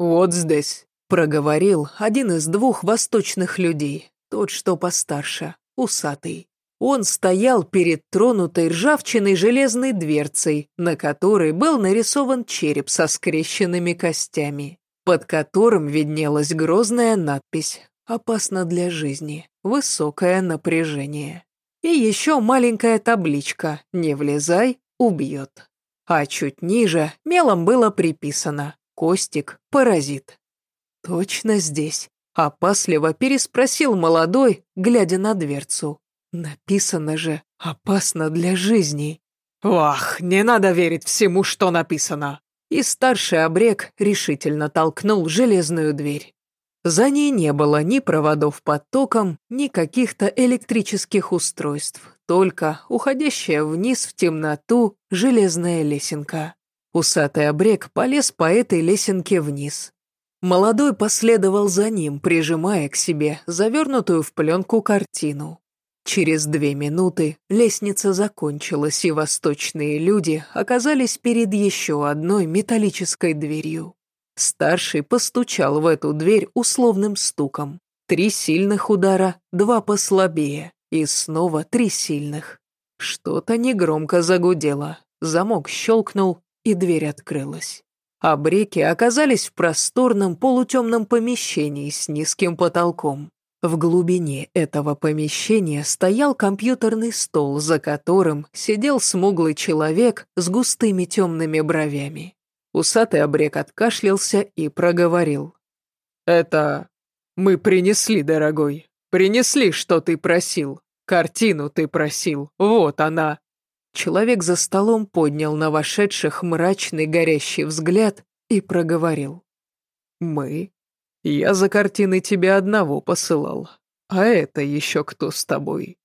«Вот здесь», — проговорил один из двух восточных людей, тот, что постарше, усатый. Он стоял перед тронутой ржавчиной железной дверцей, на которой был нарисован череп со скрещенными костями, под которым виднелась грозная надпись «Опасно для жизни. Высокое напряжение». И еще маленькая табличка «Не влезай, убьет». А чуть ниже мелом было приписано «Костик, паразит». «Точно здесь?» – опасливо переспросил молодой, глядя на дверцу. Написано же «опасно для жизни». «Ах, не надо верить всему, что написано!» И старший обрек решительно толкнул железную дверь. За ней не было ни проводов под током, ни каких-то электрических устройств, только уходящая вниз в темноту железная лесенка. Усатый обрек полез по этой лесенке вниз. Молодой последовал за ним, прижимая к себе завернутую в пленку картину. Через две минуты лестница закончилась, и восточные люди оказались перед еще одной металлической дверью. Старший постучал в эту дверь условным стуком. Три сильных удара, два послабее, и снова три сильных. Что-то негромко загудело, замок щелкнул, и дверь открылась. Абреки оказались в просторном полутемном помещении с низким потолком. В глубине этого помещения стоял компьютерный стол, за которым сидел смуглый человек с густыми темными бровями. Усатый обрек откашлялся и проговорил. «Это... мы принесли, дорогой. Принесли, что ты просил. Картину ты просил. Вот она». Человек за столом поднял на вошедших мрачный горящий взгляд и проговорил. «Мы я за картины тебя одного посылал. А это еще кто с тобой?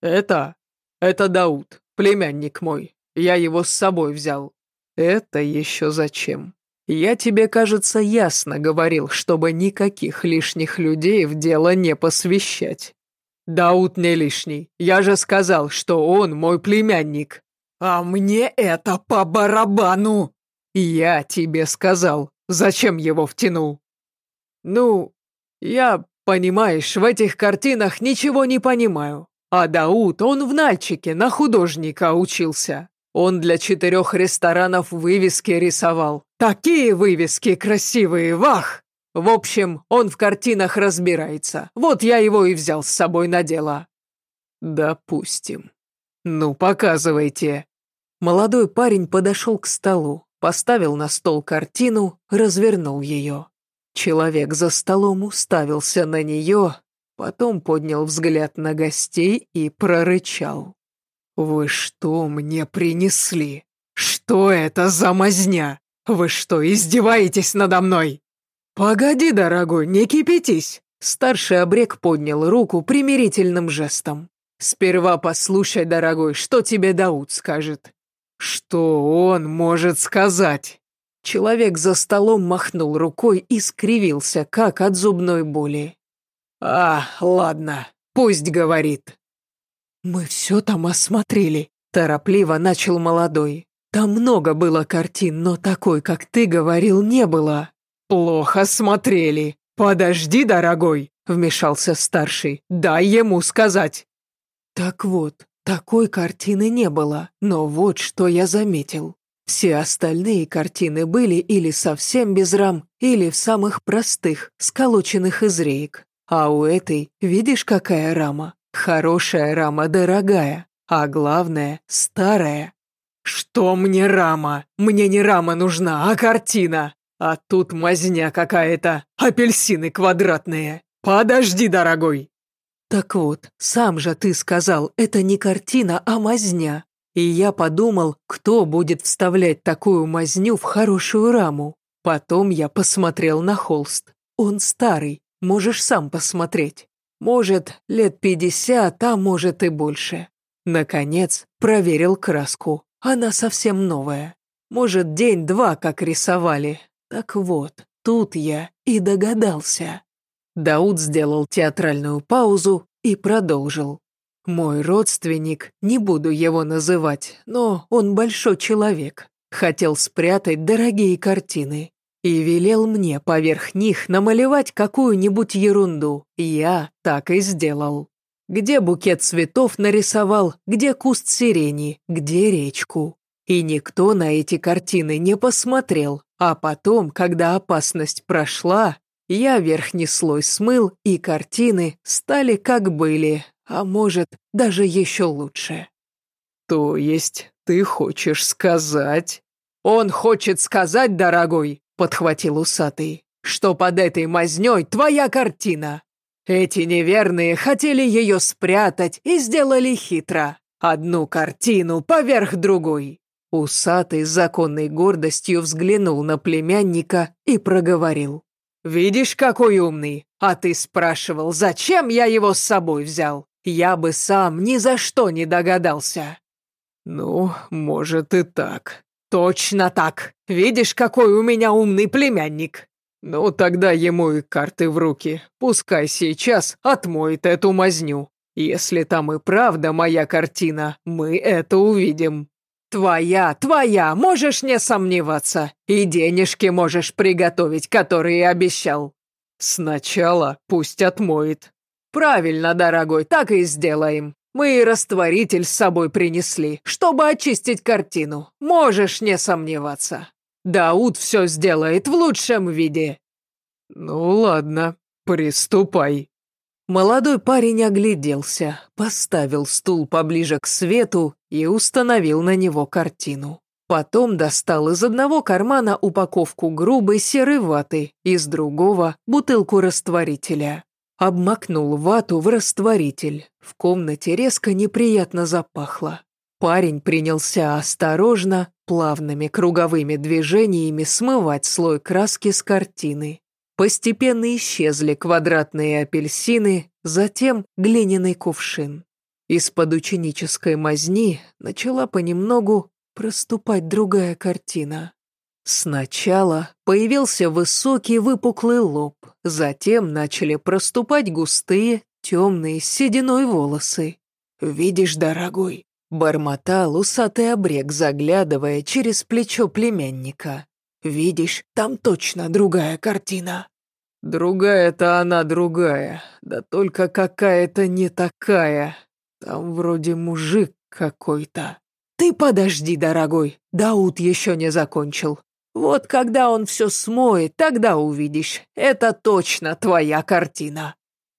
Это? Это Дауд, племянник мой. Я его с собой взял. Это еще зачем? Я тебе, кажется, ясно говорил, чтобы никаких лишних людей в дело не посвящать. Дауд не лишний. Я же сказал, что он мой племянник. А мне это по барабану. Я тебе сказал, зачем его втянул. «Ну, я, понимаешь, в этих картинах ничего не понимаю. А Дауд, он в Нальчике на художника учился. Он для четырех ресторанов вывески рисовал. Такие вывески красивые, вах! В общем, он в картинах разбирается. Вот я его и взял с собой на дело». «Допустим. Ну, показывайте». Молодой парень подошел к столу, поставил на стол картину, развернул ее. Человек за столом уставился на нее, потом поднял взгляд на гостей и прорычал. «Вы что мне принесли? Что это за мазня? Вы что, издеваетесь надо мной?» «Погоди, дорогой, не кипятись!» Старший обрек поднял руку примирительным жестом. «Сперва послушай, дорогой, что тебе Дауд скажет». «Что он может сказать?» Человек за столом махнул рукой и скривился, как от зубной боли. «А, ладно, пусть говорит». «Мы все там осмотрели», – торопливо начал молодой. «Там много было картин, но такой, как ты говорил, не было». «Плохо смотрели. Подожди, дорогой», – вмешался старший. «Дай ему сказать». «Так вот, такой картины не было, но вот что я заметил. Все остальные картины были или совсем без рам, или в самых простых, сколоченных из реек. А у этой, видишь, какая рама? Хорошая рама, дорогая. А главное, старая. Что мне рама? Мне не рама нужна, а картина. А тут мазня какая-то, апельсины квадратные. Подожди, дорогой. Так вот, сам же ты сказал, это не картина, а мазня. И я подумал, кто будет вставлять такую мазню в хорошую раму. Потом я посмотрел на холст. Он старый, можешь сам посмотреть. Может, лет пятьдесят, а может и больше. Наконец, проверил краску. Она совсем новая. Может, день-два как рисовали. Так вот, тут я и догадался. Дауд сделал театральную паузу и продолжил. Мой родственник, не буду его называть, но он большой человек, хотел спрятать дорогие картины. и велел мне поверх них намалевать какую-нибудь ерунду. Я так и сделал. Где букет цветов нарисовал, где куст сирени, где речку. И никто на эти картины не посмотрел, а потом, когда опасность прошла, я верхний слой смыл, и картины стали как были, а может, даже еще лучше. То есть ты хочешь сказать? Он хочет сказать, дорогой, подхватил усатый, что под этой мазнёй твоя картина. Эти неверные хотели ее спрятать и сделали хитро. Одну картину поверх другой. Усатый с законной гордостью взглянул на племянника и проговорил. «Видишь, какой умный? А ты спрашивал, зачем я его с собой взял? Я бы сам ни за что не догадался». «Ну, может и так». «Точно так. Видишь, какой у меня умный племянник?» «Ну, тогда ему и карты в руки. Пускай сейчас отмоет эту мазню. Если там и правда моя картина, мы это увидим». «Твоя, твоя, можешь не сомневаться. И денежки можешь приготовить, которые обещал». «Сначала пусть отмоет». «Правильно, дорогой, так и сделаем. Мы и растворитель с собой принесли, чтобы очистить картину. Можешь не сомневаться. Дауд все сделает в лучшем виде». «Ну ладно, приступай». Молодой парень огляделся, поставил стул поближе к свету и установил на него картину. Потом достал из одного кармана упаковку грубой серой ваты, из другого – бутылку растворителя. Обмакнул вату в растворитель. В комнате резко неприятно запахло. Парень принялся осторожно, плавными круговыми движениями смывать слой краски с картины. Постепенно исчезли квадратные апельсины, затем глиняный кувшин. Из-под ученической мазни начала понемногу проступать другая картина. Сначала появился высокий выпуклый лоб, затем начали проступать густые, темные, сединой волосы. «Видишь, дорогой», — бормотал усатый обрек, заглядывая через плечо племянника. «Видишь, там точно другая картина». «Другая-то она другая, да только какая-то не такая. Там вроде мужик какой-то». «Ты подожди, дорогой, Дауд еще не закончил. Вот когда он все смоет, тогда увидишь. Это точно твоя картина».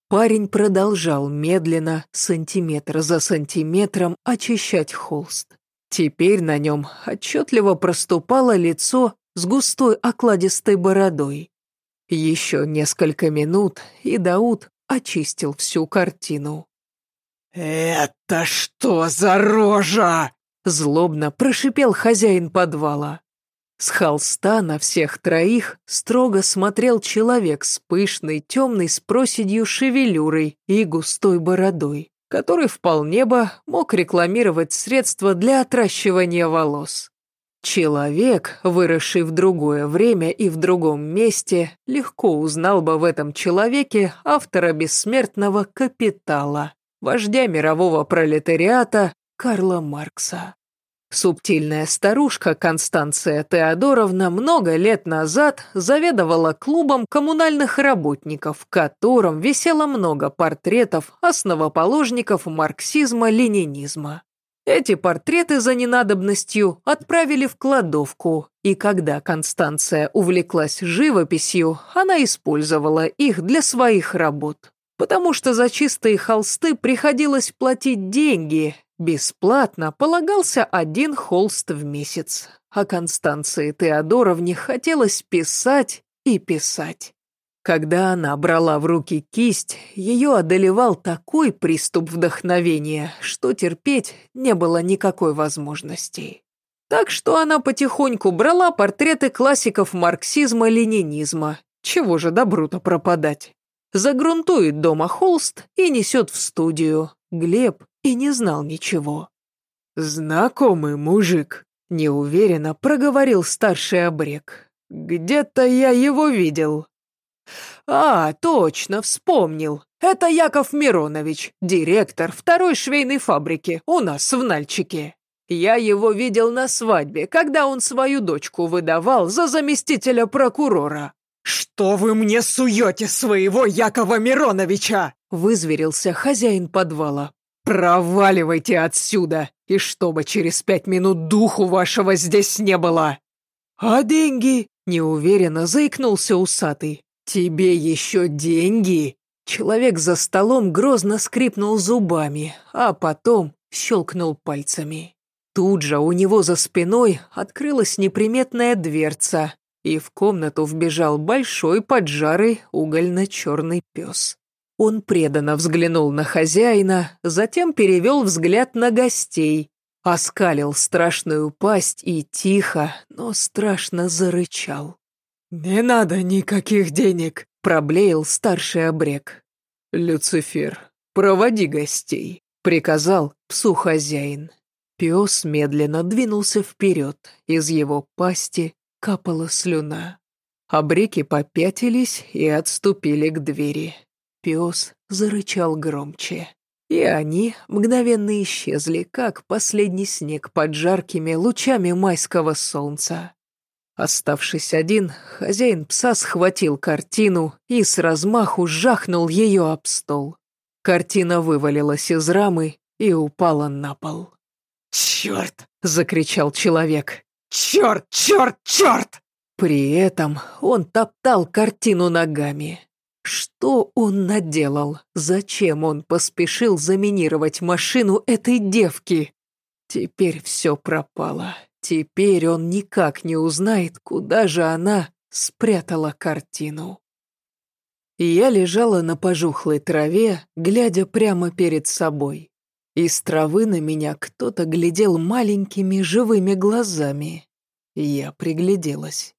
Парень продолжал медленно, сантиметр за сантиметром, очищать холст. Теперь на нем отчетливо проступало лицо с густой окладистой бородой. Еще несколько минут, и Дауд очистил всю картину. «Это что за рожа?» Злобно прошипел хозяин подвала. С холста на всех троих строго смотрел человек с пышной, темной с проседью шевелюрой и густой бородой, который вполне бы мог рекламировать средства для отращивания волос. Человек, выросший в другое время и в другом месте, легко узнал бы в этом человеке автора бессмертного «Капитала», вождя мирового пролетариата Карла Маркса. Субтильная старушка Констанция Теодоровна много лет назад заведовала клубом коммунальных работников, в котором висело много портретов основоположников марксизма-ленинизма. Эти портреты за ненадобностью отправили в кладовку, и когда Констанция увлеклась живописью, она использовала их для своих работ. Потому что за чистые холсты приходилось платить деньги, Бесплатно полагался один холст в месяц, а Констанции Теодоровне хотелось писать и писать. Когда она брала в руки кисть, ее одолевал такой приступ вдохновения, что терпеть не было никакой возможности. Так что она потихоньку брала портреты классиков марксизма-ленинизма. Чего же добру-то пропадать? Загрунтует дома холст и несет в студию. Глеб и не знал ничего. «Знакомый мужик», — неуверенно проговорил старший обрек. «Где-то я его видел». «А, точно, вспомнил. Это Яков Миронович, директор второй швейной фабрики у нас в Нальчике». Я его видел на свадьбе, когда он свою дочку выдавал за заместителя прокурора». «Что вы мне суете своего Якова Мироновича?» Вызверился хозяин подвала. «Проваливайте отсюда, и чтобы через пять минут духу вашего здесь не было!» «А деньги?» — неуверенно заикнулся усатый. «Тебе еще деньги?» Человек за столом грозно скрипнул зубами, а потом щелкнул пальцами. Тут же у него за спиной открылась неприметная дверца, и в комнату вбежал большой поджарый угольно-черный пес. Он преданно взглянул на хозяина, затем перевел взгляд на гостей, оскалил страшную пасть и тихо, но страшно зарычал. «Не надо никаких денег», — проблеял старший обрек. «Люцифер, проводи гостей», — приказал псу хозяин. Пес медленно двинулся вперед, из его пасти капала слюна. Обреки попятились и отступили к двери. Пес зарычал громче. И они мгновенно исчезли, как последний снег под жаркими лучами майского солнца. Оставшись один, хозяин пса схватил картину и с размаху жахнул ее об стол. Картина вывалилась из рамы и упала на пол. «Черт!» — закричал человек. «Черт, черт, черт!» При этом он топтал картину ногами. Что он наделал? Зачем он поспешил заминировать машину этой девки? Теперь все пропало. Теперь он никак не узнает, куда же она спрятала картину. Я лежала на пожухлой траве, глядя прямо перед собой. Из травы на меня кто-то глядел маленькими живыми глазами. Я пригляделась.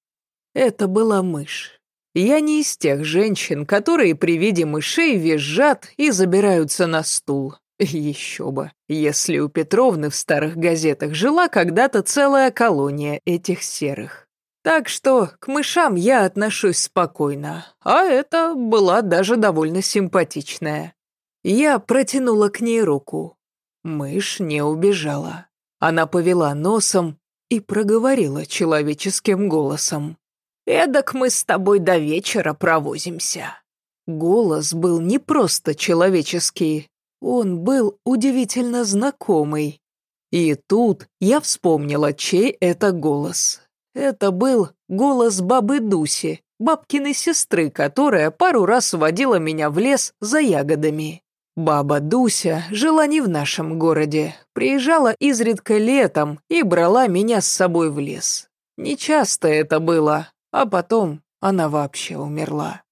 Это была мышь. Я не из тех женщин, которые при виде мышей визжат и забираются на стул. Еще бы, если у Петровны в старых газетах жила когда-то целая колония этих серых. Так что к мышам я отношусь спокойно, а это была даже довольно симпатичная. Я протянула к ней руку. Мышь не убежала. Она повела носом и проговорила человеческим голосом. «Эдак мы с тобой до вечера провозимся». Голос был не просто человеческий, он был удивительно знакомый. И тут я вспомнила, чей это голос. Это был голос бабы Дуси, бабкиной сестры, которая пару раз водила меня в лес за ягодами. Баба Дуся жила не в нашем городе, приезжала изредка летом и брала меня с собой в лес. Нечасто это было, а потом она вообще умерла.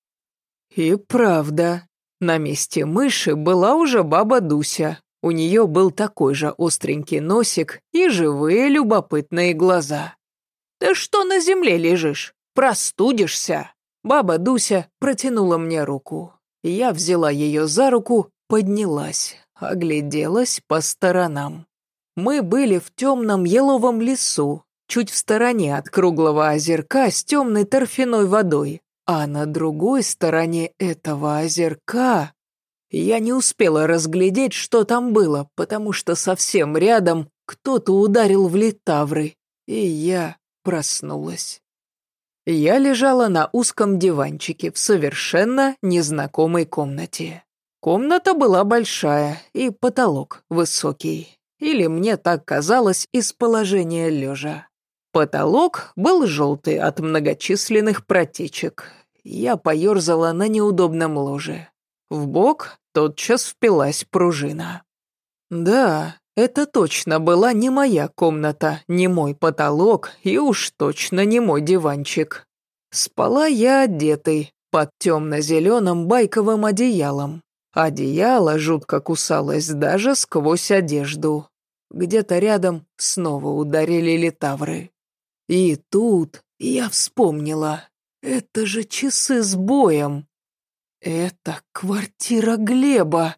И правда, на месте мыши была уже баба Дуся. У нее был такой же остренький носик и живые любопытные глаза. «Ты что на земле лежишь? Простудишься!» Баба Дуся протянула мне руку. Я взяла ее за руку, поднялась, огляделась по сторонам. Мы были в темном еловом лесу, чуть в стороне от круглого озерка с темной торфяной водой. А на другой стороне этого озерка я не успела разглядеть, что там было, потому что совсем рядом кто-то ударил в литавры, и я проснулась. Я лежала на узком диванчике в совершенно незнакомой комнате. Комната была большая и потолок высокий. Или мне так казалось из положения лежа. Потолок был желтый от многочисленных протечек. Я поерзала на неудобном ложе. В бок тотчас впилась пружина. Да, это точно была не моя комната, не мой потолок и уж точно не мой диванчик. Спала я одетый, под темно-зеленым байковым одеялом. Одеяло жутко кусалось даже сквозь одежду. Где-то рядом снова ударили литавры. И тут я вспомнила. Это же часы с боем. Это квартира Глеба.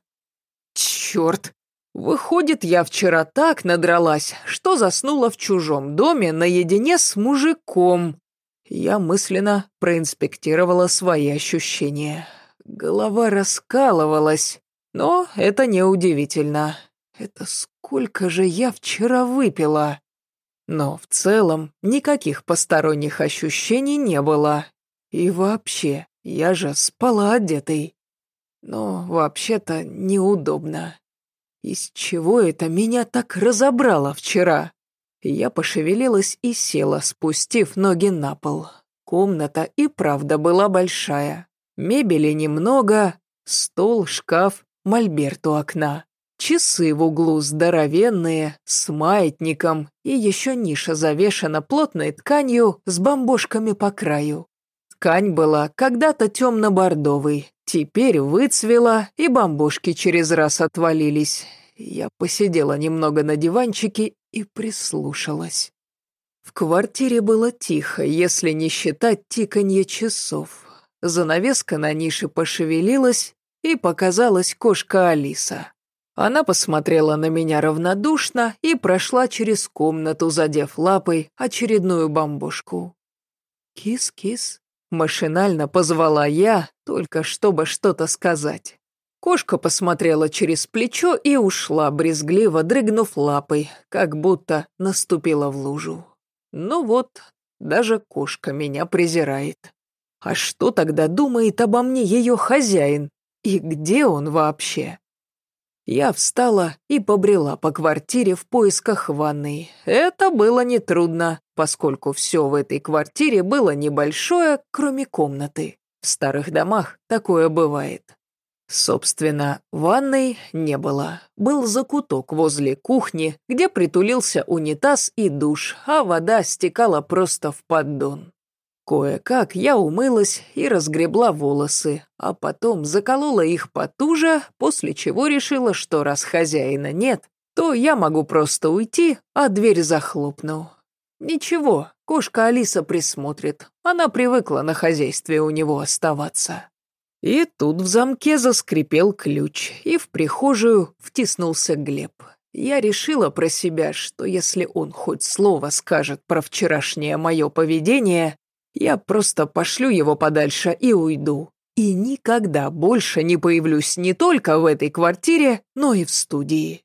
Черт. Выходит, я вчера так надралась, что заснула в чужом доме наедине с мужиком. Я мысленно проинспектировала свои ощущения. Голова раскалывалась, но это неудивительно. Это сколько же я вчера выпила. Но в целом никаких посторонних ощущений не было. И вообще, я же спала одетой. Но вообще-то неудобно. Из чего это меня так разобрало вчера? Я пошевелилась и села, спустив ноги на пол. Комната и правда была большая. Мебели немного, стол, шкаф, мольберт у окна. Часы в углу здоровенные, с маятником, и еще ниша завешена плотной тканью с бомбошками по краю. Ткань была когда-то темно-бордовой, теперь выцвела, и бомбошки через раз отвалились. Я посидела немного на диванчике и прислушалась. В квартире было тихо, если не считать тиканье часов. Занавеска на нише пошевелилась, и показалась кошка Алиса. Она посмотрела на меня равнодушно и прошла через комнату, задев лапой очередную бомбушку. «Кис-кис», — машинально позвала я, только чтобы что-то сказать. Кошка посмотрела через плечо и ушла, брезгливо дрыгнув лапой, как будто наступила в лужу. Ну вот, даже кошка меня презирает. А что тогда думает обо мне ее хозяин? И где он вообще? Я встала и побрела по квартире в поисках ванной. Это было нетрудно, поскольку все в этой квартире было небольшое, кроме комнаты. В старых домах такое бывает. Собственно, ванной не было. Был закуток возле кухни, где притулился унитаз и душ, а вода стекала просто в поддон. Кое-как я умылась и разгребла волосы, а потом заколола их потуже, после чего решила, что раз хозяина нет, то я могу просто уйти, а дверь захлопну. Ничего, кошка Алиса присмотрит, она привыкла на хозяйстве у него оставаться. И тут в замке заскрипел ключ, и в прихожую втиснулся Глеб. Я решила про себя, что если он хоть слово скажет про вчерашнее мое поведение, я просто пошлю его подальше и уйду. И никогда больше не появлюсь не только в этой квартире, но и в студии.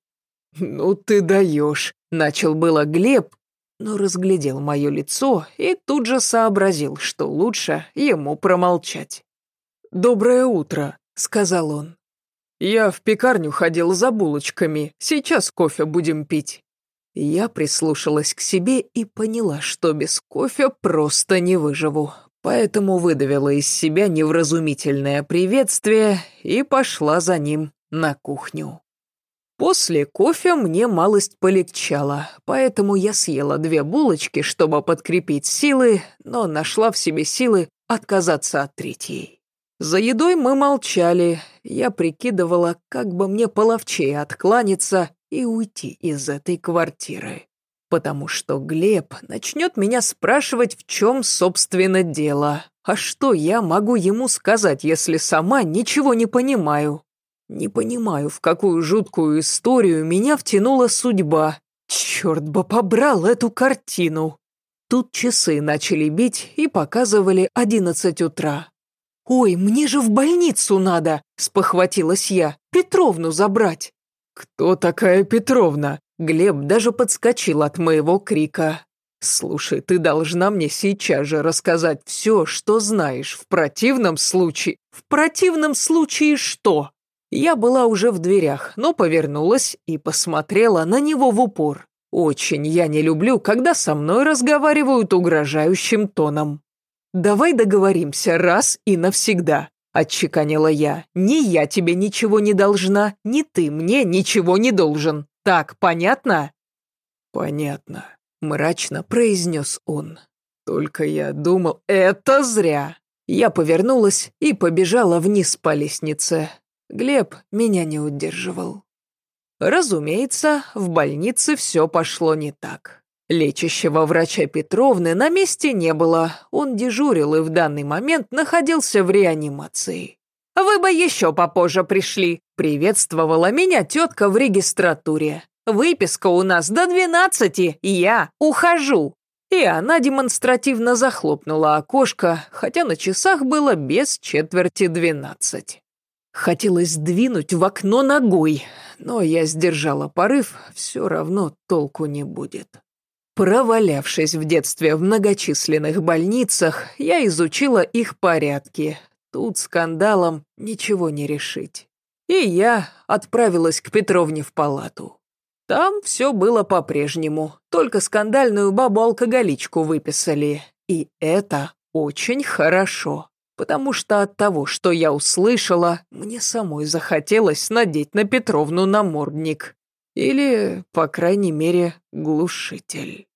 «Ну ты даешь», — начал было Глеб, но разглядел мое лицо и тут же сообразил, что лучше ему промолчать. «Доброе утро», — сказал он. «Я в пекарню ходил за булочками, сейчас кофе будем пить». Я прислушалась к себе и поняла, что без кофе просто не выживу. Поэтому выдавила из себя невразумительное приветствие и пошла за ним на кухню. После кофе мне малость полегчало, поэтому я съела две булочки, чтобы подкрепить силы, но нашла в себе силы отказаться от третьей. За едой мы молчали, я прикидывала, как бы мне половчее откланяться и уйти из этой квартиры. Потому что Глеб начнет меня спрашивать, в чем, собственно, дело. А что я могу ему сказать, если сама ничего не понимаю? Не понимаю, в какую жуткую историю меня втянула судьба. Черт бы побрал эту картину. Тут часы начали бить и показывали одиннадцать утра. «Ой, мне же в больницу надо!» – спохватилась я. «Петровну забрать!» «Кто такая Петровна?» Глеб даже подскочил от моего крика. «Слушай, ты должна мне сейчас же рассказать все, что знаешь. В противном случае...» «В противном случае что?» Я была уже в дверях, но повернулась и посмотрела на него в упор. Очень я не люблю, когда со мной разговаривают угрожающим тоном. «Давай договоримся раз и навсегда. — отчеканила я. «Ни я тебе ничего не должна, ни ты мне ничего не должен. Так понятно?» «Понятно», — мрачно произнес он. «Только я думал, это зря». Я повернулась и побежала вниз по лестнице. Глеб меня не удерживал. Разумеется, в больнице все пошло не так. Лечащего врача Петровны на месте не было, он дежурил и в данный момент находился в реанимации. «Вы бы еще попозже пришли», — приветствовала меня тетка в регистратуре. «Выписка у нас до двенадцати, я ухожу». И она демонстративно захлопнула окошко, хотя на часах было без четверти двенадцать. Хотелось двинуть в окно ногой, но я сдержала порыв, все равно толку не будет. Провалявшись в детстве в многочисленных больницах, я изучила их порядки. Тут скандалом ничего не решить. И я отправилась к Петровне в палату. Там все было по-прежнему, только скандальную бабу-алкоголичку выписали. И это очень хорошо, потому что от того, что я услышала, мне самой захотелось надеть на Петровну намордник. Или, по крайней мере, глушитель.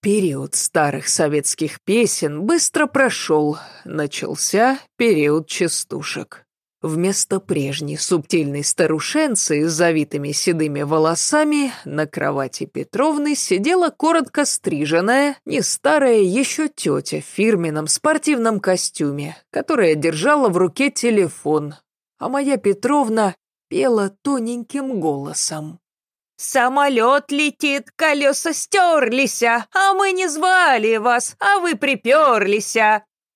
Период старых советских песен быстро прошел, начался период частушек. Вместо прежней субтильной старушенцы с завитыми седыми волосами на кровати Петровны сидела коротко стриженная, не старая еще тетя в фирменном спортивном костюме, которая держала в руке телефон, а моя Петровна пела тоненьким голосом. «Самолет летит, колеса стерлись, а мы не звали вас, а вы приперлись».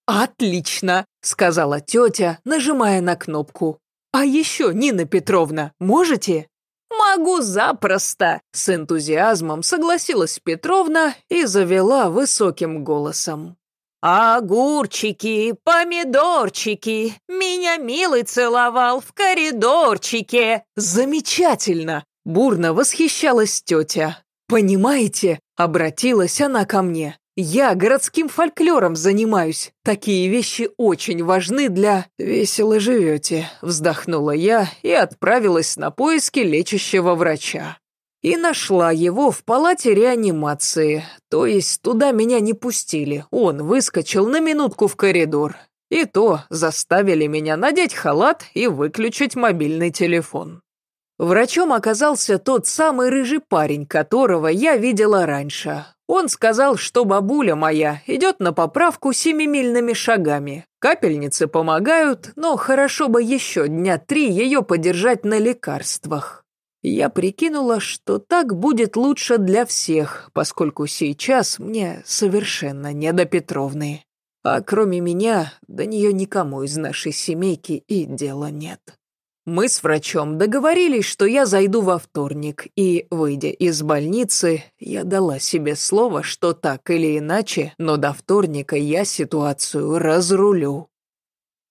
«Отлично!» — сказала тетя, нажимая на кнопку. «А еще, Нина Петровна, можете?» «Могу запросто!» — с энтузиазмом согласилась Петровна и завела высоким голосом. «Огурчики, помидорчики, меня милый целовал в коридорчике!» «Замечательно!» Бурно восхищалась тетя. «Понимаете?» — обратилась она ко мне. «Я городским фольклором занимаюсь. Такие вещи очень важны для...» «Весело живете», — вздохнула я и отправилась на поиски лечащего врача. И нашла его в палате реанимации, то есть туда меня не пустили. Он выскочил на минутку в коридор. И то заставили меня надеть халат и выключить мобильный телефон. Врачом оказался тот самый рыжий парень, которого я видела раньше. Он сказал, что бабуля моя идет на поправку семимильными шагами. Капельницы помогают, но хорошо бы еще дня три ее подержать на лекарствах. Я прикинула, что так будет лучше для всех, поскольку сейчас мне совершенно не до Петровны. А кроме меня, до нее никому из нашей семейки и дела нет. Мы с врачом договорились, что я зайду во вторник, и, выйдя из больницы, я дала себе слово, что так или иначе, но до вторника я ситуацию разрулю.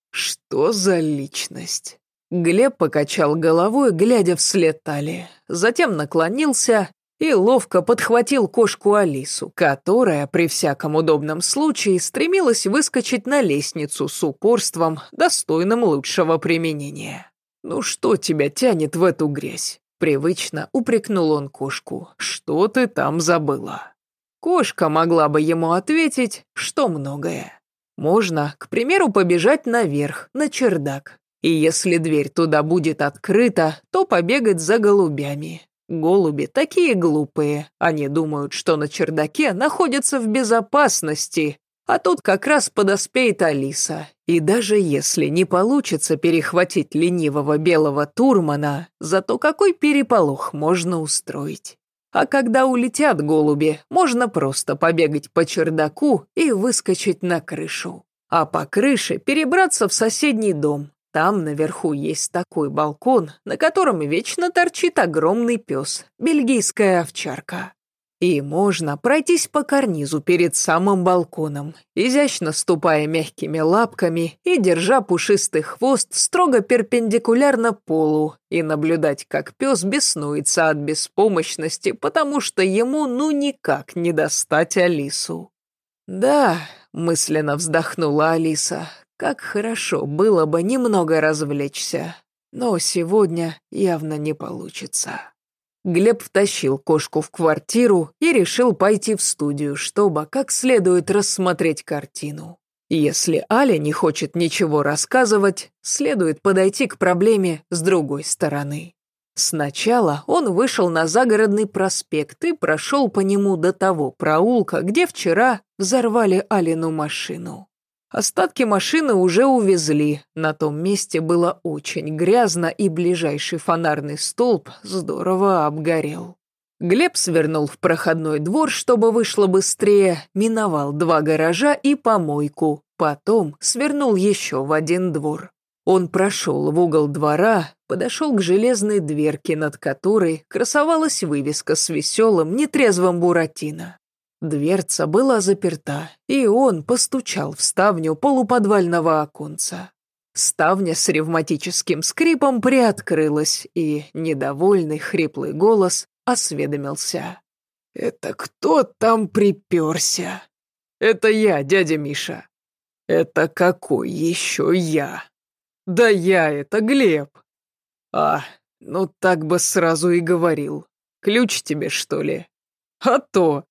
Что за личность? Глеб покачал головой, глядя вслед Тали, затем наклонился и ловко подхватил кошку Алису, которая при всяком удобном случае стремилась выскочить на лестницу с упорством, достойным лучшего применения. «Ну что тебя тянет в эту грязь?» Привычно упрекнул он кошку. «Что ты там забыла?» Кошка могла бы ему ответить, что многое. Можно, к примеру, побежать наверх, на чердак. И если дверь туда будет открыта, то побегать за голубями. Голуби такие глупые. Они думают, что на чердаке находятся в безопасности, а тут как раз подоспеет Алиса. И даже если не получится перехватить ленивого белого турмана, зато какой переполох можно устроить. А когда улетят голуби, можно просто побегать по чердаку и выскочить на крышу. А по крыше перебраться в соседний дом. Там наверху есть такой балкон, на котором вечно торчит огромный пес, бельгийская овчарка. И можно пройтись по карнизу перед самым балконом, изящно ступая мягкими лапками и держа пушистый хвост строго перпендикулярно полу, и наблюдать, как пес беснуется от беспомощности, потому что ему ну никак не достать Алису. «Да», — мысленно вздохнула Алиса, — «как хорошо было бы немного развлечься, но сегодня явно не получится». Глеб втащил кошку в квартиру и решил пойти в студию, чтобы как следует рассмотреть картину. Если Аля не хочет ничего рассказывать, следует подойти к проблеме с другой стороны. Сначала он вышел на загородный проспект и прошел по нему до того проулка, где вчера взорвали Алину машину. Остатки машины уже увезли. На том месте было очень грязно, и ближайший фонарный столб здорово обгорел. Глеб свернул в проходной двор, чтобы вышло быстрее, миновал два гаража и помойку, потом свернул еще в один двор. Он прошел в угол двора, подошел к железной дверке, над которой красовалась вывеска с веселым, нетрезвым Буратино. Дверца была заперта, и он постучал в ставню полуподвального оконца. Ставня с ревматическим скрипом приоткрылась, и недовольный хриплый голос осведомился. «Это кто там приперся?» «Это я, дядя Миша». «Это какой еще я?» «Да я это, Глеб». «А, ну так бы сразу и говорил. Ключ тебе, что ли?» «А то!»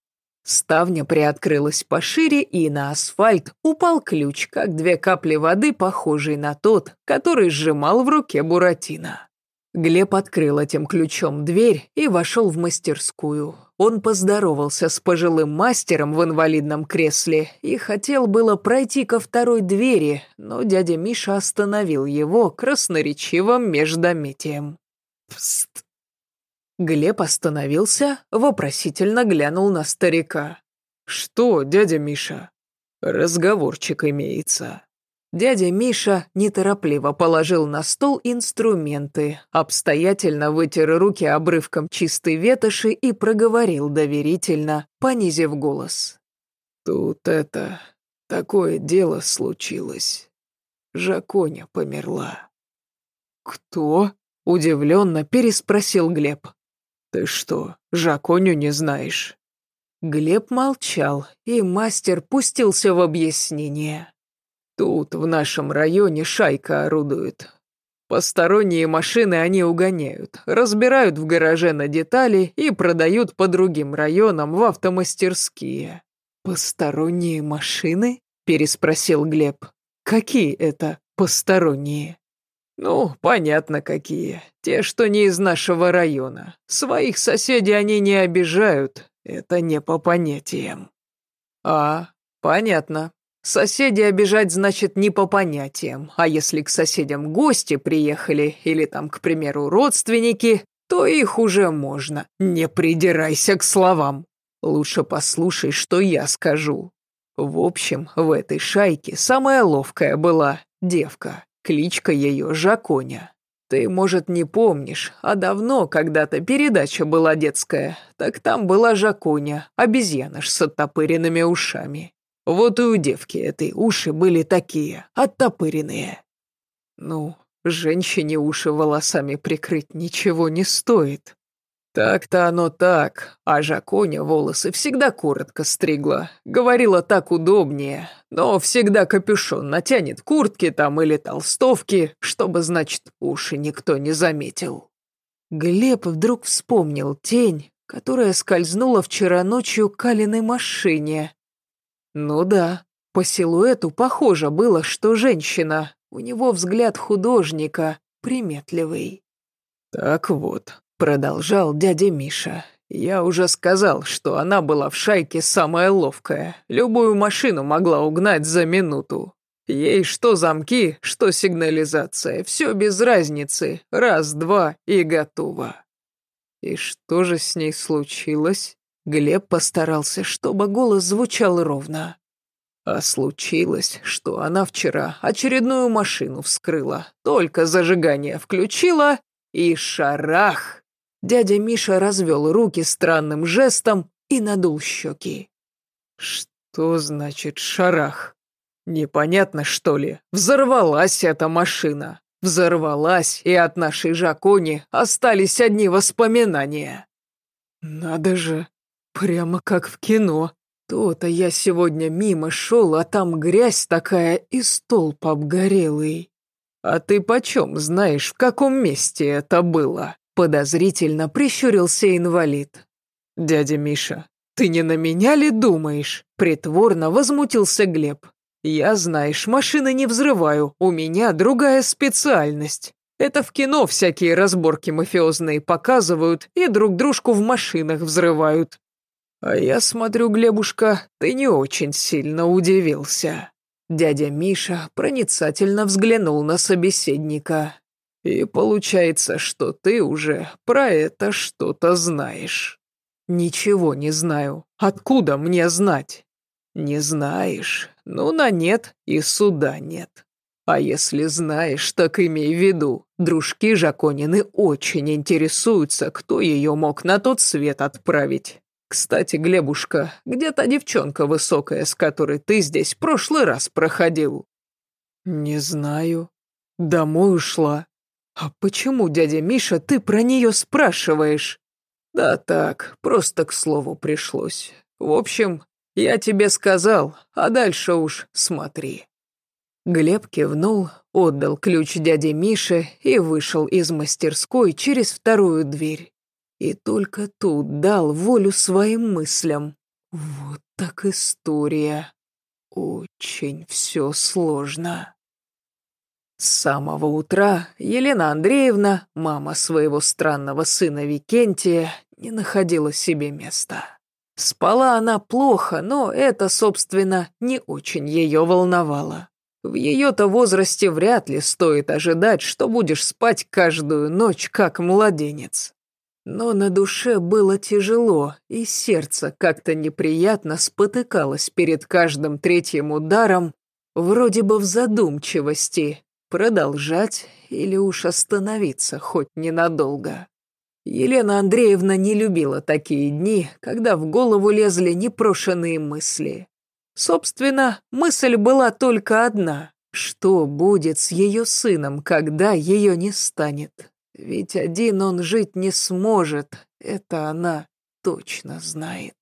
Ставня приоткрылась пошире, и на асфальт упал ключ, как две капли воды, похожий на тот, который сжимал в руке Буратино. Глеб открыл этим ключом дверь и вошел в мастерскую. Он поздоровался с пожилым мастером в инвалидном кресле и хотел было пройти ко второй двери, но дядя Миша остановил его красноречивым междометием. «Пст!» Глеб остановился, вопросительно глянул на старика. «Что, дядя Миша?» «Разговорчик имеется». Дядя Миша неторопливо положил на стол инструменты, обстоятельно вытер руки обрывком чистой ветоши и проговорил доверительно, понизив голос. «Тут это... такое дело случилось. Жаконя померла». «Кто?» — удивленно переспросил Глеб. «Ты что, Жаконю не знаешь?» Глеб молчал, и мастер пустился в объяснение. Тут, в нашем районе, шайка орудует. Посторонние машины они угоняют, разбирают в гараже на детали и продают по другим районам в автомастерские. «Посторонние машины?» – переспросил Глеб. «Какие это посторонние?» «Ну, понятно, какие. Те, что не из нашего района. Своих соседей они не обижают. Это не по понятиям». «А, понятно. Соседи обижать значит не по понятиям, а если к соседям гости приехали или там, к примеру, родственники, то их уже можно. Не придирайся к словам. Лучше послушай, что я скажу. В общем, в этой шайке самая ловкая была девка, кличка ее Жаконя. Ты, может, не помнишь, а давно когда-то передача была детская, так там была Жаконя, обезьяныш с оттопыренными ушами. Вот и у девки этой уши были такие, оттопыренные. Ну, женщине уши волосами прикрыть ничего не стоит. Так-то оно так, а Жаконя волосы всегда коротко стригла. Говорила так удобнее, но всегда капюшон натянет куртки там или толстовки, чтобы, значит, уши никто не заметил. Глеб вдруг вспомнил тень, которая скользнула вчера ночью к Калиной машине, ну да, по силуэту похоже было, что женщина. У него взгляд художника, приметливый. «Так вот», — продолжал дядя Миша, «я уже сказал, что она была в шайке самая ловкая. Любую машину могла угнать за минуту. Ей что замки, что сигнализация, все без разницы. Раз, два и готово». «И что же с ней случилось?» Глеб постарался, чтобы голос звучал ровно. А случилось, что она вчера очередную машину вскрыла, только зажигание включила, и шарах! Дядя Миша развел руки странным жестом и надул щеки. Что значит шарах? Непонятно, что ли? Взорвалась эта машина. Взорвалась, и от нашей Жакони остались одни воспоминания. Надо же, Прямо как в кино. То-то я сегодня мимо шел, а там грязь такая и столб обгорелый. А ты почем знаешь, в каком месте это было? Подозрительно прищурился инвалид. Дядя Миша, ты не на меня ли думаешь? Притворно возмутился Глеб. Я, знаешь, машины не взрываю, у меня другая специальность. Это в кино всякие разборки мафиозные показывают и друг дружку в машинах взрывают. «А я смотрю, Глебушка, ты не очень сильно удивился». Дядя Миша проницательно взглянул на собеседника. «И получается, что ты уже про это что-то знаешь». «Ничего не знаю. Откуда мне знать?» «Не знаешь? Ну, на нет и суда нет. А если знаешь, так имей в виду, дружки Жаконины очень интересуются, кто ее мог на тот свет отправить. Кстати, Глебушка, где та девчонка высокая, с которой ты здесь прошлый раз проходил? Не знаю. Домой ушла. А почему, дядя Миша, ты про нее спрашиваешь? Да так, просто к слову пришлось. В общем, я тебе сказал, а дальше уж смотри. Глеб кивнул, отдал ключ дяде Мише и вышел из мастерской через вторую дверь. И только тут дал волю своим мыслям. Вот так история. Очень все сложно. С самого утра Елена Андреевна, мама своего странного сына Викентия, не находила себе места. Спала она плохо, но это, собственно, не очень ее волновало. В ее-то возрасте вряд ли стоит ожидать, что будешь спать каждую ночь, как младенец. Но на душе было тяжело, и сердце как-то неприятно спотыкалось перед каждым третьим ударом, вроде бы в задумчивости, продолжать или уж остановиться хоть ненадолго. Елена Андреевна не любила такие дни, когда в голову лезли непрошенные мысли. Собственно, мысль была только одна. Что будет с ее сыном, когда ее не станет? Ведь один он жить не сможет, это она точно знает.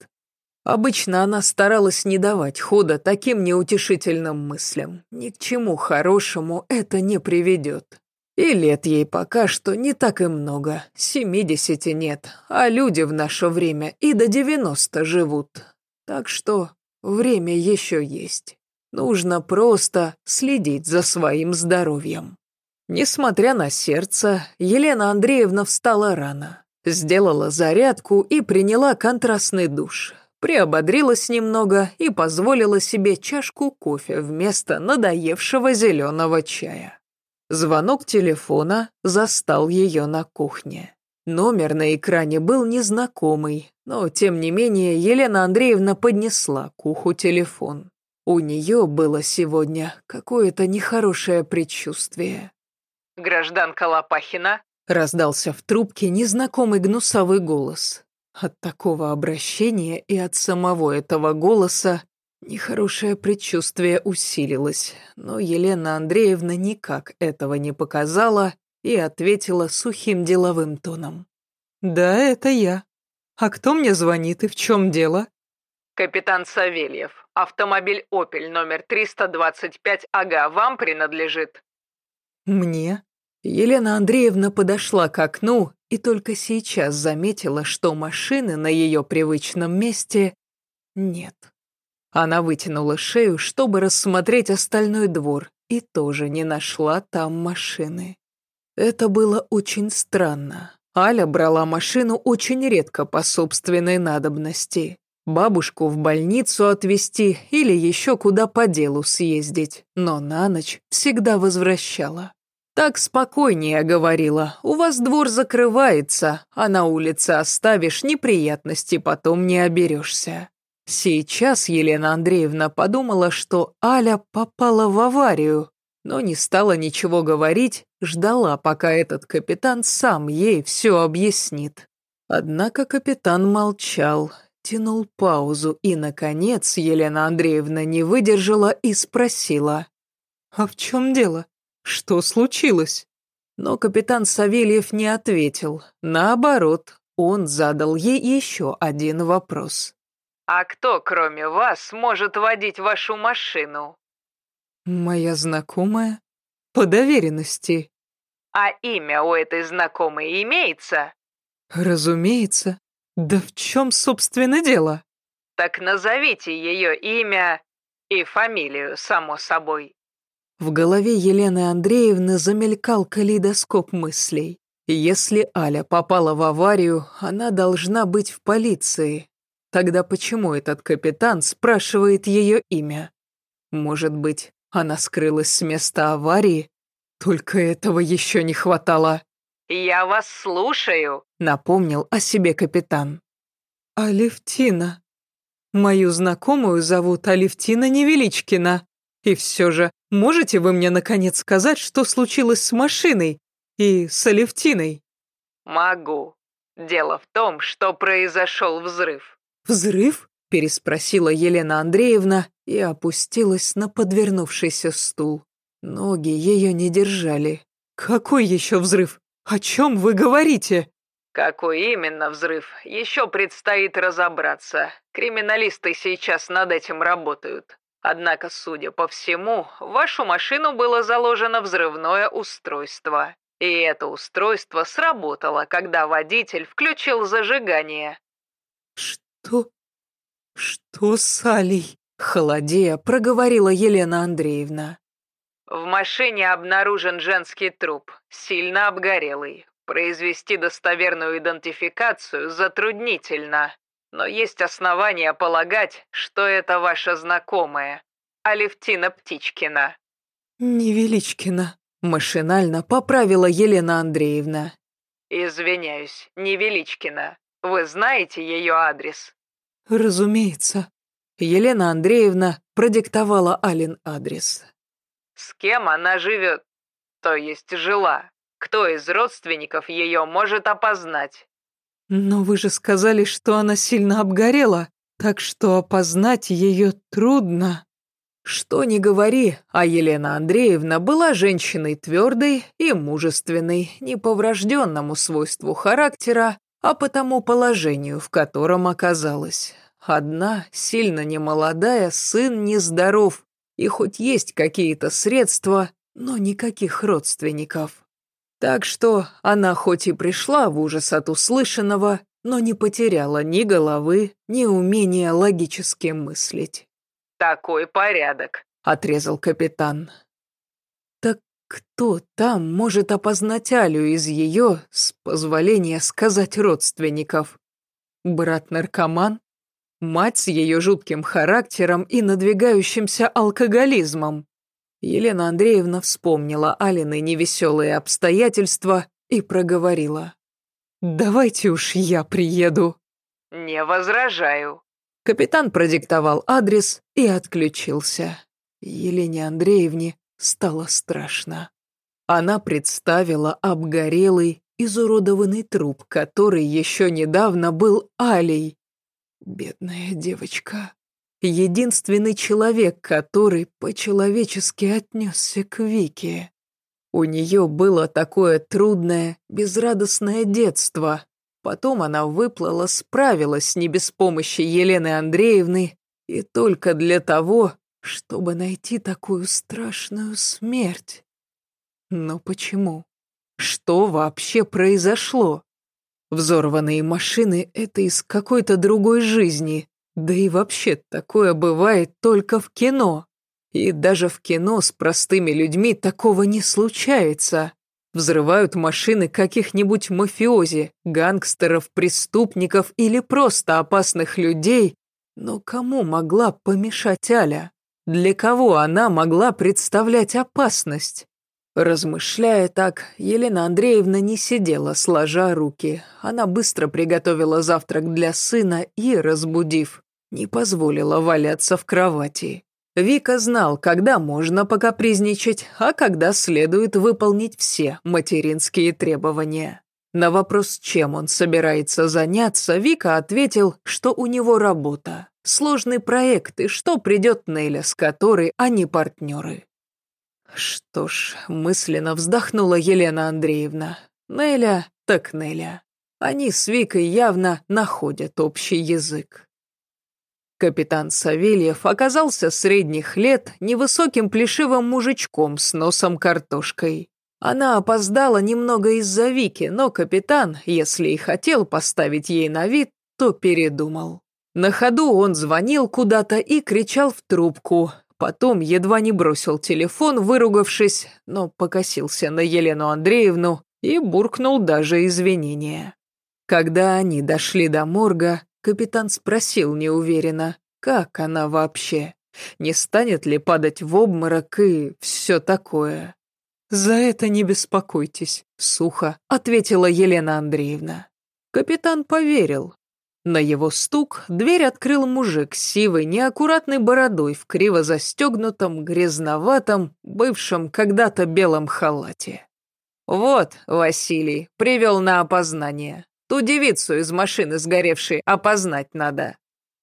Обычно она старалась не давать хода таким неутешительным мыслям. Ни к чему хорошему это не приведет. И лет ей пока что не так и много, семидесяти нет, а люди в наше время и до девяносто живут. Так что Время еще есть. Нужно просто следить за своим здоровьем. Несмотря на сердце, Елена Андреевна встала рано, сделала зарядку и приняла контрастный душ. Приободрилась немного и позволила себе чашку кофе вместо надоевшего зеленого чая. Звонок телефона застал ее на кухне. Номер на экране был незнакомый, но, тем не менее, Елена Андреевна поднесла к уху телефон. У нее было сегодня какое-то нехорошее предчувствие. «Гражданка Лопахина?» раздался в трубке незнакомый гнусавый голос. От такого обращения и от самого этого голоса нехорошее предчувствие усилилось, но Елена Андреевна никак этого не показала и ответила сухим деловым тоном. «Да, это я. А кто мне звонит и в чем дело?» «Капитан Савельев. Автомобиль «Опель» номер 325 ага вам принадлежит?» «Мне?» Елена Андреевна подошла к окну и только сейчас заметила, что машины на ее привычном месте нет. Она вытянула шею, чтобы рассмотреть остальной двор, и тоже не нашла там машины. Это было очень странно. Аля брала машину очень редко по собственной надобности. Бабушку в больницу отвезти или еще куда по делу съездить, но на ночь всегда возвращала. Так спокойнее говорила, у вас двор закрывается, а на улице оставишь, неприятности потом не оберешься. Сейчас Елена Андреевна подумала, что Аля попала в аварию, но не стала ничего говорить, ждала, пока этот капитан сам ей все объяснит. Однако капитан молчал, тянул паузу, и, наконец, Елена Андреевна не выдержала и спросила. «А в чем дело? Что случилось?» Но капитан Савельев не ответил. Наоборот, он задал ей еще один вопрос. «А кто, кроме вас, может водить вашу машину?» «Моя знакомая? По доверенности». «А имя у этой знакомой имеется?» «Разумеется. Да в чем, собственно, дело?» «Так назовите ее имя и фамилию, само собой». В голове Елены Андреевны замелькал калейдоскоп мыслей. Если Аля попала в аварию, она должна быть в полиции. Тогда почему этот капитан спрашивает ее имя? Может быть, она скрылась с места аварии. Только этого еще не хватало. «Я вас слушаю», — напомнил о себе капитан. «Алевтина. Мою знакомую зовут Алевтина Невеличкина». И все же, можете вы мне наконец сказать, что случилось с машиной и с Алевтиной?» «Могу. Дело в том, что произошел взрыв». «Взрыв?» – переспросила Елена Андреевна и опустилась на подвернувшийся стул. Ноги ее не держали. «Какой еще взрыв? О чем вы говорите?» Какой именно взрыв, еще предстоит разобраться. Криминалисты сейчас над этим работают. Однако, судя по всему, в вашу машину было заложено взрывное устройство. И это устройство сработало, когда водитель включил зажигание. «Что? Что с Алей?» — холодея проговорила Елена Андреевна. В машине обнаружен женский труп, сильно обгорелый. Произвести достоверную идентификацию затруднительно, но есть основания полагать, что это ваша знакомая, Алевтина Птичкина». «Невеличкина», — машинально поправила Елена Андреевна. «Извиняюсь, Невеличкина. Вы знаете ее адрес?» «Разумеется». Елена Андреевна продиктовала Алин адрес. «С кем она живет? То есть жила?» Кто из родственников ее может опознать? Но вы же сказали, что она сильно обгорела, так что опознать ее трудно. Что ни говори, а Елена Андреевна была женщиной твердой и мужественной, не по врожденному свойству характера, а по тому положению, в котором оказалась. Одна, сильно немолодая, сын нездоров, и хоть есть какие-то средства, но никаких родственников. Так что она хоть и пришла в ужас от услышанного, но не потеряла ни головы, ни умения логически мыслить. «Такой порядок», — отрезал капитан. «Так кто там может опознать Алю из ее, с позволения сказать, родственников? Брат-наркоман? Мать с ее жутким характером и надвигающимся алкоголизмом? Елена Андреевна вспомнила Алины невеселые обстоятельства и проговорила. «Давайте уж я приеду». «Не возражаю». Капитан продиктовал адрес и отключился. Елене Андреевне стало страшно. Она представила обгорелый, изуродованный труп, который еще недавно был Алей. Бедная девочка единственный человек, который по-человечески отнесся к Вике. У нее было такое трудное, безрадостное детство. Потом она выплыла, справилась не без помощи Елены Андреевны, и только для того, чтобы найти такую страшную смерть. Но почему? Что вообще произошло? Взорванные машины — это из какой-то другой жизни, да и вообще такое бывает только в кино. И даже в кино с простыми людьми такого не случается. Взрывают машины каких-нибудь мафиози, гангстеров, преступников или просто опасных людей. Но кому могла помешать Аля? Для кого она могла представлять опасность? Размышляя так, Елена Андреевна не сидела, сложа руки. Она быстро приготовила завтрак для сына и, разбудив, не позволила валяться в кровати. Вика знал, когда можно покапризничать, а когда следует выполнить все материнские требования. На вопрос, чем он собирается заняться, Вика ответил, что у него работа, сложный проект и что придет Неля, с которой они партнеры. Что ж, мысленно вздохнула Елена Андреевна. Неля так Неля. Они с Викой явно находят общий язык. Капитан Савельев оказался средних лет невысоким плешивым мужичком с носом картошкой. Она опоздала немного из-за Вики, но капитан, если и хотел поставить ей на вид, то передумал. На ходу он звонил куда-то и кричал в трубку. Потом едва не бросил телефон, выругавшись, но покосился на Елену Андреевну и буркнул даже извинения. Когда они дошли до морга, Капитан спросил неуверенно, как она вообще? Не станет ли падать в обморок и все такое? «За это не беспокойтесь», — сухо ответила Елена Андреевна. Капитан поверил. На его стук дверь открыл мужик с сивой, неаккуратной бородой в криво застегнутом, грязноватом, бывшем когда-то белом халате. «Вот, Василий, привел на опознание. Ту девицу из машины сгоревшей опознать надо».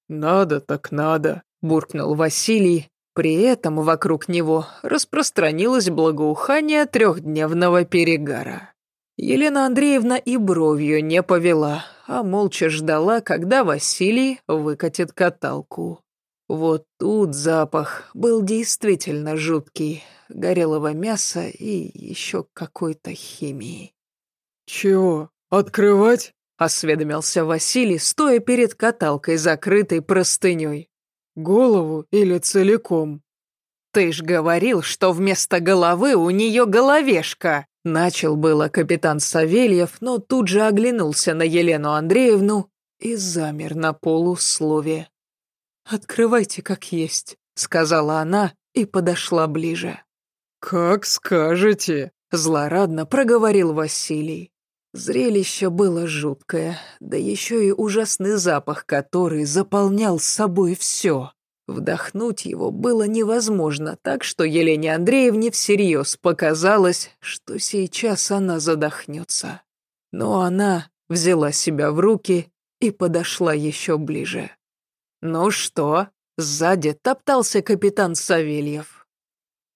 «Надо так надо», — буркнул Василий. При этом вокруг него распространилось благоухание трехдневного перегара. Елена Андреевна и бровью не повела, а молча ждала, когда Василий выкатит каталку. Вот тут запах был действительно жуткий, горелого мяса и еще какой-то химии. «Чего, открывать?» — осведомился Василий, стоя перед каталкой, закрытой простыней. «Голову или целиком?» «Ты ж говорил, что вместо головы у нее головешка!» Начал было капитан Савельев, но тут же оглянулся на Елену Андреевну и замер на полуслове. «Открывайте как есть», — сказала она и подошла ближе. «Как скажете», — злорадно проговорил Василий. Зрелище было жуткое, да еще и ужасный запах, который заполнял собой все. Вдохнуть его было невозможно, так что Елене Андреевне всерьез показалось, что сейчас она задохнется. Но она взяла себя в руки и подошла еще ближе. «Ну что?» — сзади топтался капитан Савельев.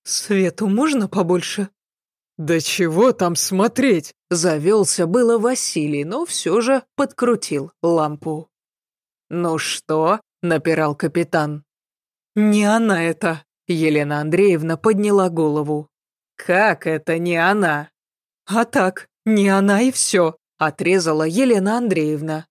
«Свету можно побольше?» «Да чего там смотреть?» Завелся было Василий, но все же подкрутил лампу. «Ну что?» — напирал капитан. «Не она это!» Елена Андреевна подняла голову. «Как это не она?» «А так, не она и все», — отрезала Елена Андреевна.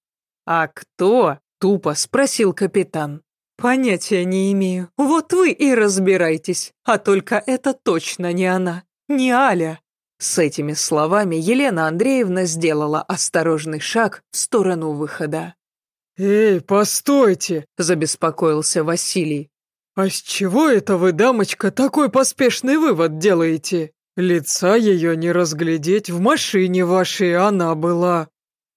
«А кто?» — тупо спросил капитан. «Понятия не имею. Вот вы и разбирайтесь. А только это точно не она. Не Аля». С этими словами Елена Андреевна сделала осторожный шаг в сторону выхода. «Эй, постойте!» – забеспокоился Василий. «А с чего это вы, дамочка, такой поспешный вывод делаете? Лица ее не разглядеть, в машине вашей она была».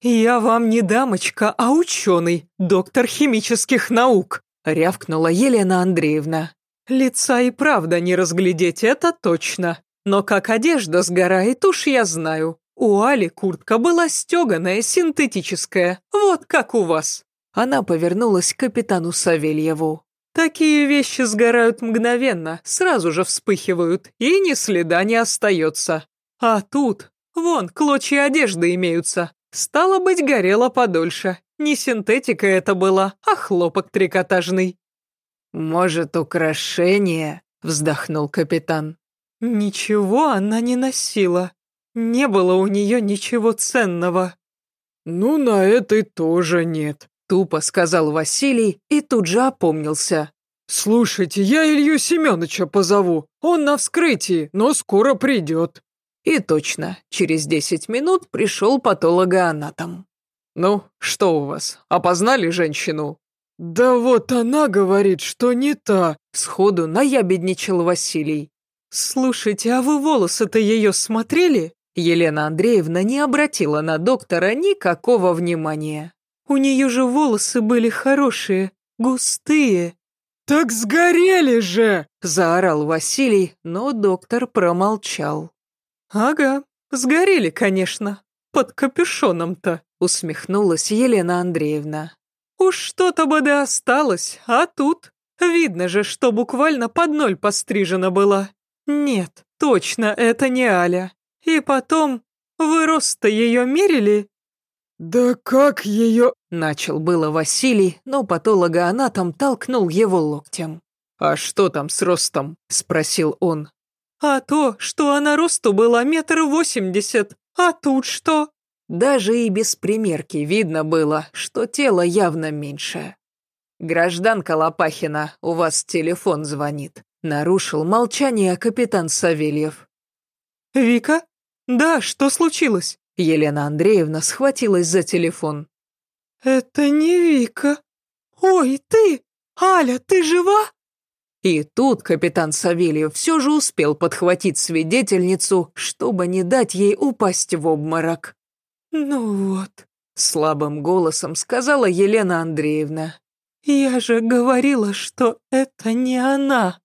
«Я вам не дамочка, а ученый, доктор химических наук», — рявкнула Елена Андреевна. «Лица и правда не разглядеть, это точно. Но как одежда сгорает, уж я знаю. У Али куртка была стеганая, синтетическая, вот как у вас». Она повернулась к капитану Савельеву. Такие вещи сгорают мгновенно, сразу же вспыхивают, и ни следа не остается. А тут, вон, клочья одежды имеются. Стало быть, горело подольше. Не синтетика это была, а хлопок трикотажный. «Может, украшение?» — вздохнул капитан. «Ничего она не носила. Не было у нее ничего ценного». «Ну, на этой тоже нет», Тупо сказал Василий и тут же опомнился. «Слушайте, я Илью Семеновича позову. Он на вскрытии, но скоро придет». И точно, через десять минут пришел патологоанатом. «Ну, что у вас, опознали женщину?» «Да вот она говорит, что не та», — сходу наябедничал Василий. «Слушайте, а вы волосы-то ее смотрели?» Елена Андреевна не обратила на доктора никакого внимания. У нее же волосы были хорошие, густые». «Так сгорели же!» – заорал Василий, но доктор промолчал. «Ага, сгорели, конечно. Под капюшоном-то», – усмехнулась Елена Андреевна. «Уж что-то бы да осталось, а тут видно же, что буквально под ноль пострижена была. Нет, точно, это не Аля. И потом, вы рост-то ее мерили?» «Да как ее...» — начал было Василий, но патологоанатом толкнул его локтем. «А что там с ростом?» — спросил он. «А то, что она росту была метр восемьдесят, а тут что?» Даже и без примерки видно было, что тело явно меньше. «Гражданка Лопахина, у вас телефон звонит», — нарушил молчание капитан Савельев. «Вика? Да, что случилось?» Елена Андреевна схватилась за телефон. «Это не Вика. Ой, ты! Аля, ты жива?» И тут капитан Савельев все же успел подхватить свидетельницу, чтобы не дать ей упасть в обморок. «Ну вот, Слабым голосом сказала Елена Андреевна. «Я же говорила, что это не она!»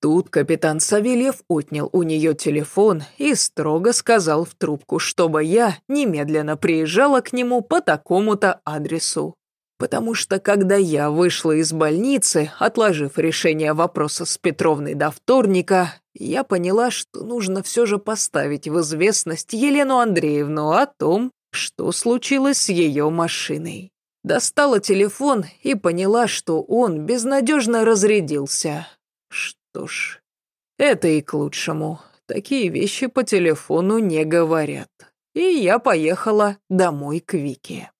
Тут капитан Савельев отнял у нее телефон и строго сказал в трубку, чтобы я немедленно приезжала к нему по такому-то адресу. Потому что когда я вышла из больницы, отложив решение вопроса с Петровной до вторника, я поняла, что нужно все же поставить в известность Елену Андреевну о том, что случилось с ее машиной. Достала телефон и поняла, что он безнадежно разрядился. Что ж, это и к лучшему. Такие вещи по телефону не говорят. И я поехала домой к Вике.